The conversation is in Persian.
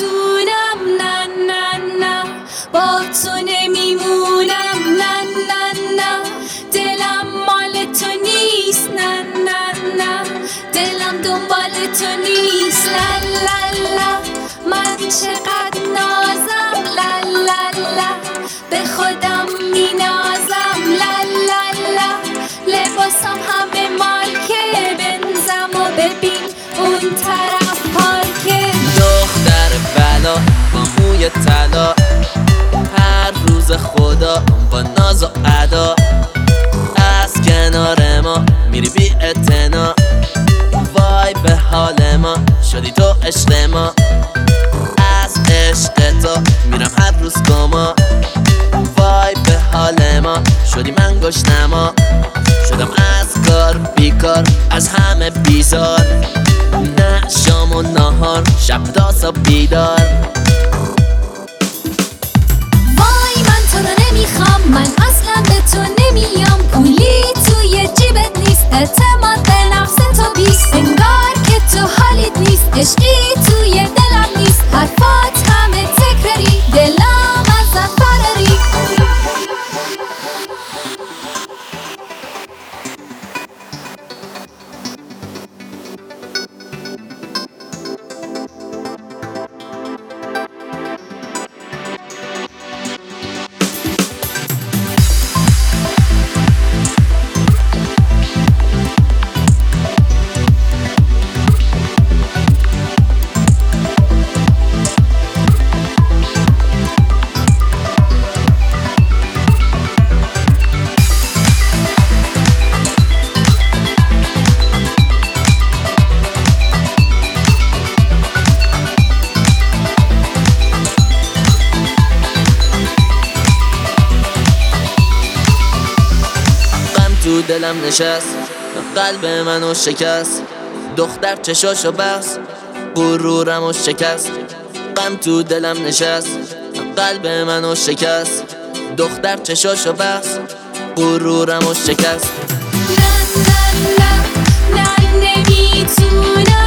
نمی‌تونم نه نه نه. با تو نمیمونم نه نه نه. دلم مال تو نیست نه نه نه. دلم دنبال تو نیست لا لا لا. من چقدر نازم لا لا لا. به خودم مینازم لا لا لا. لباسم همه ما روز خدا با ناز و ادا. از کنار ما میری بی اتنا وای به حال ما شدی تو عشق ما. از عشق تو میرم هر روز گما وای به حال ما شدی من گشنما شدم از کار بیکار از همه بیزار. نه شام و نهار شب تا بیدار. عشقی توی دلم نیست. حرفات همه تکراری دلم دلم نشست قلب منو شکست دختر چشاشو بست غرورمو شکست قم تو دلم نشست قلب منو شکست دختر چشاشو بست غرورمو شکست. نه نه نه نه نمی‌تونم